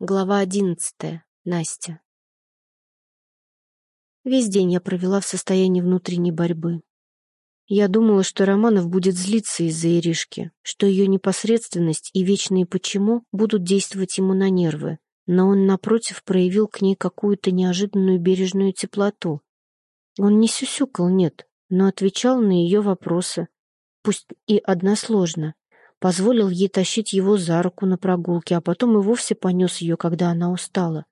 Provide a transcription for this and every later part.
Глава одиннадцатая. Настя. Весь день я провела в состоянии внутренней борьбы. Я думала, что Романов будет злиться из-за Иришки, что ее непосредственность и вечные «почему» будут действовать ему на нервы, но он, напротив, проявил к ней какую-то неожиданную бережную теплоту. Он не сюсюкал, нет, но отвечал на ее вопросы, пусть и односложно, позволил ей тащить его за руку на прогулке, а потом и вовсе понес ее, когда она устала.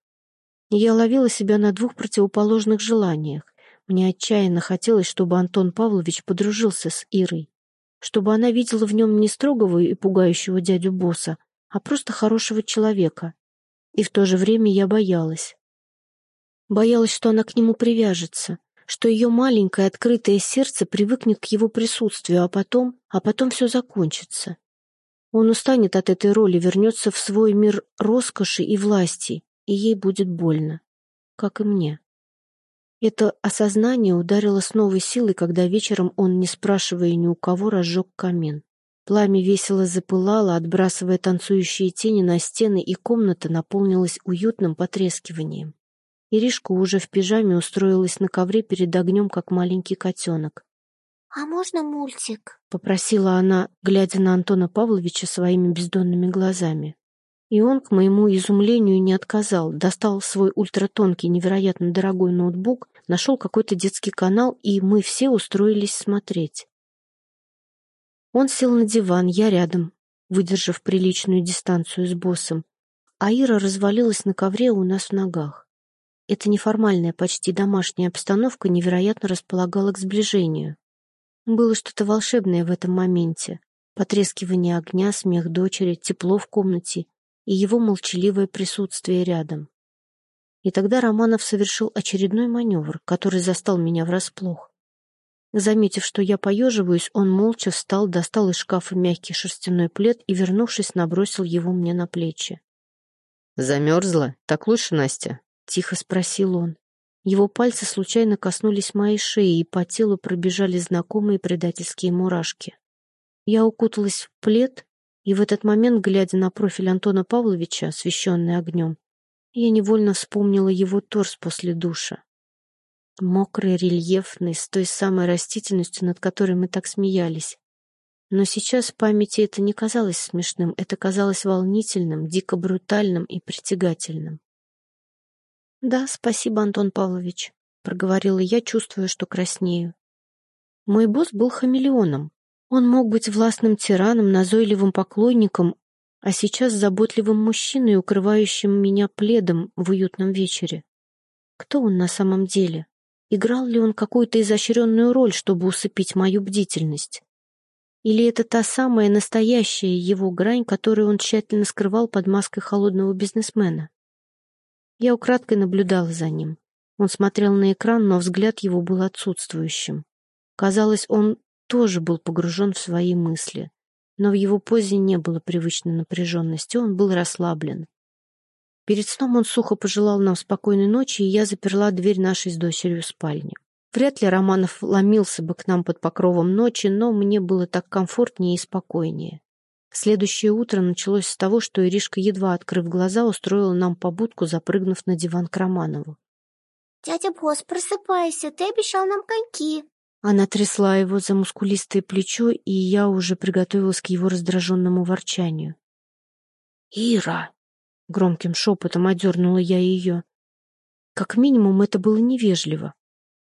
Я ловила себя на двух противоположных желаниях. Мне отчаянно хотелось, чтобы Антон Павлович подружился с Ирой, чтобы она видела в нем не строгого и пугающего дядю босса, а просто хорошего человека. И в то же время я боялась. Боялась, что она к нему привяжется, что ее маленькое открытое сердце привыкнет к его присутствию, а потом, а потом все закончится. Он устанет от этой роли, вернется в свой мир роскоши и власти, и ей будет больно, как и мне. Это осознание ударило с новой силой, когда вечером он, не спрашивая ни у кого, разжег камин. Пламя весело запылало, отбрасывая танцующие тени на стены, и комната наполнилась уютным потрескиванием. Иришка уже в пижаме устроилась на ковре перед огнем, как маленький котенок. «А можно мультик?» — попросила она, глядя на Антона Павловича своими бездонными глазами. И он, к моему изумлению, не отказал, достал свой ультратонкий, невероятно дорогой ноутбук, нашел какой-то детский канал, и мы все устроились смотреть. Он сел на диван, я рядом, выдержав приличную дистанцию с боссом, а Ира развалилась на ковре у нас в ногах. Эта неформальная, почти домашняя обстановка невероятно располагала к сближению. Было что-то волшебное в этом моменте. Потрескивание огня, смех дочери, тепло в комнате и его молчаливое присутствие рядом. И тогда Романов совершил очередной маневр, который застал меня врасплох. Заметив, что я поеживаюсь, он молча встал, достал из шкафа мягкий шерстяной плед и, вернувшись, набросил его мне на плечи. «Замерзла? Так лучше, Настя?» — тихо спросил он. Его пальцы случайно коснулись моей шеи, и по телу пробежали знакомые предательские мурашки. Я укуталась в плед, и в этот момент, глядя на профиль Антона Павловича, освещенный огнем, я невольно вспомнила его торс после душа. Мокрый, рельефный, с той самой растительностью, над которой мы так смеялись. Но сейчас в памяти это не казалось смешным, это казалось волнительным, дико брутальным и притягательным. «Да, спасибо, Антон Павлович», — проговорила я, чувствуя, что краснею. Мой босс был хамелеоном. Он мог быть властным тираном, назойливым поклонником, а сейчас заботливым мужчиной, укрывающим меня пледом в уютном вечере. Кто он на самом деле? Играл ли он какую-то изощренную роль, чтобы усыпить мою бдительность? Или это та самая настоящая его грань, которую он тщательно скрывал под маской холодного бизнесмена? Я украдкой наблюдала за ним. Он смотрел на экран, но взгляд его был отсутствующим. Казалось, он тоже был погружен в свои мысли. Но в его позе не было привычной напряженности, он был расслаблен. Перед сном он сухо пожелал нам спокойной ночи, и я заперла дверь нашей с дочерью спальни. Вряд ли Романов ломился бы к нам под покровом ночи, но мне было так комфортнее и спокойнее. Следующее утро началось с того, что Иришка, едва открыв глаза, устроила нам побудку, запрыгнув на диван к Романову. «Дядя Босс, просыпайся, ты обещал нам коньки!» Она трясла его за мускулистое плечо, и я уже приготовилась к его раздраженному ворчанию. «Ира!» — громким шепотом одернула я ее. Как минимум, это было невежливо.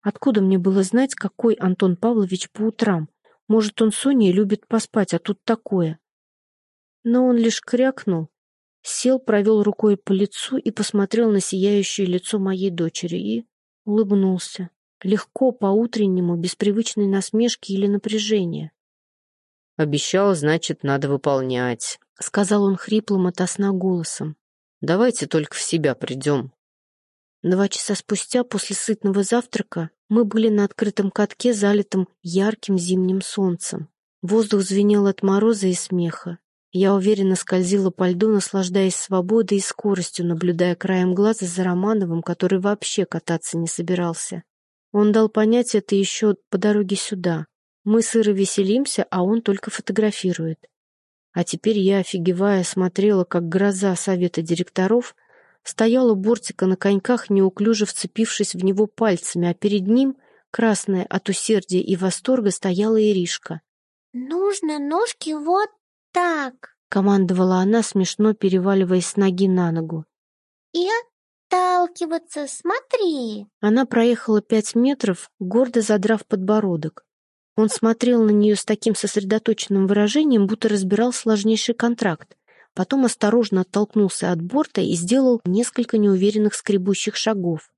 Откуда мне было знать, какой Антон Павлович по утрам? Может, он с Соней любит поспать, а тут такое. Но он лишь крякнул, сел, провел рукой по лицу и посмотрел на сияющее лицо моей дочери и улыбнулся. Легко, по-утреннему, без привычной насмешки или напряжения. «Обещал, значит, надо выполнять», — сказал он хриплым от сна голосом. «Давайте только в себя придем». Два часа спустя, после сытного завтрака, мы были на открытом катке, залитом ярким зимним солнцем. Воздух звенел от мороза и смеха. Я уверенно скользила по льду, наслаждаясь свободой и скоростью, наблюдая краем глаза за Романовым, который вообще кататься не собирался. Он дал понять это еще по дороге сюда. Мы с Ирой веселимся, а он только фотографирует. А теперь я, офигевая, смотрела, как гроза совета директоров стоял у бортика на коньках, неуклюже вцепившись в него пальцами, а перед ним, красная от усердия и восторга, стояла Иришка. «Нужно ножки вот так!» — командовала она, смешно переваливаясь с ноги на ногу. «И отталкиваться, смотри!» Она проехала пять метров, гордо задрав подбородок. Он смотрел на нее с таким сосредоточенным выражением, будто разбирал сложнейший контракт. Потом осторожно оттолкнулся от борта и сделал несколько неуверенных скребущих шагов.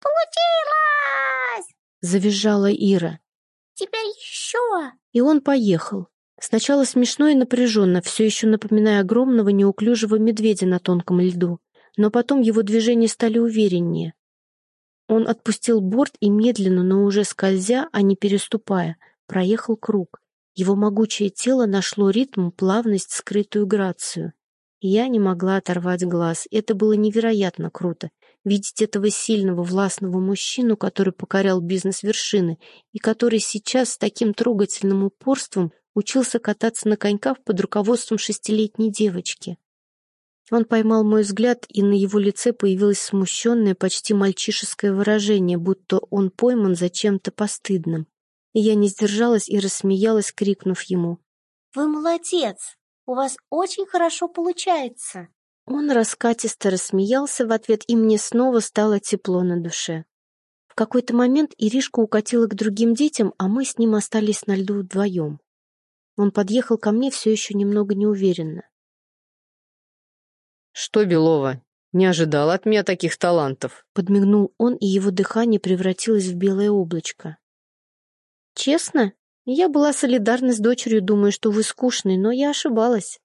«Получилось!» — завизжала Ира. «Теперь еще!» И он поехал. Сначала смешно и напряженно, все еще напоминая огромного неуклюжего медведя на тонком льду, но потом его движения стали увереннее. Он отпустил борт и медленно, но уже скользя, а не переступая, проехал круг. Его могучее тело нашло ритм, плавность, скрытую грацию. я не могла оторвать глаз. Это было невероятно круто. Видеть этого сильного, властного мужчину, который покорял бизнес-вершины и который сейчас с таким трогательным упорством учился кататься на коньках под руководством шестилетней девочки. Он поймал мой взгляд, и на его лице появилось смущенное, почти мальчишеское выражение, будто он пойман за чем-то постыдным. И я не сдержалась и рассмеялась, крикнув ему. «Вы молодец! У вас очень хорошо получается!» Он раскатисто рассмеялся в ответ, и мне снова стало тепло на душе. В какой-то момент Иришка укатила к другим детям, а мы с ним остались на льду вдвоем. Он подъехал ко мне все еще немного неуверенно. «Что, Белова, не ожидал от меня таких талантов?» Подмигнул он, и его дыхание превратилось в белое облачко. «Честно, я была солидарна с дочерью, думаю, что вы скучный, но я ошибалась».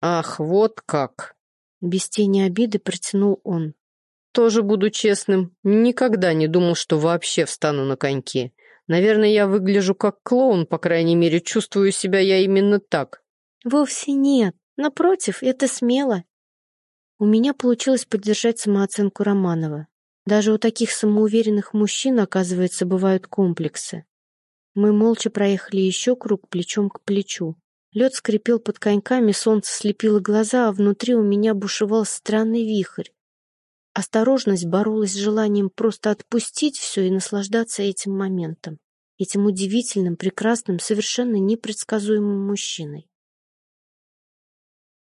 «Ах, вот как!» Без тени обиды протянул он. «Тоже буду честным. Никогда не думал, что вообще встану на коньки. Наверное, я выгляжу как клоун, по крайней мере, чувствую себя я именно так». «Вовсе нет. Напротив, это смело. У меня получилось поддержать самооценку Романова. Даже у таких самоуверенных мужчин, оказывается, бывают комплексы. Мы молча проехали еще круг плечом к плечу. Лед скрипел под коньками, солнце слепило глаза, а внутри у меня бушевал странный вихрь. Осторожность боролась с желанием просто отпустить все и наслаждаться этим моментом, этим удивительным, прекрасным, совершенно непредсказуемым мужчиной.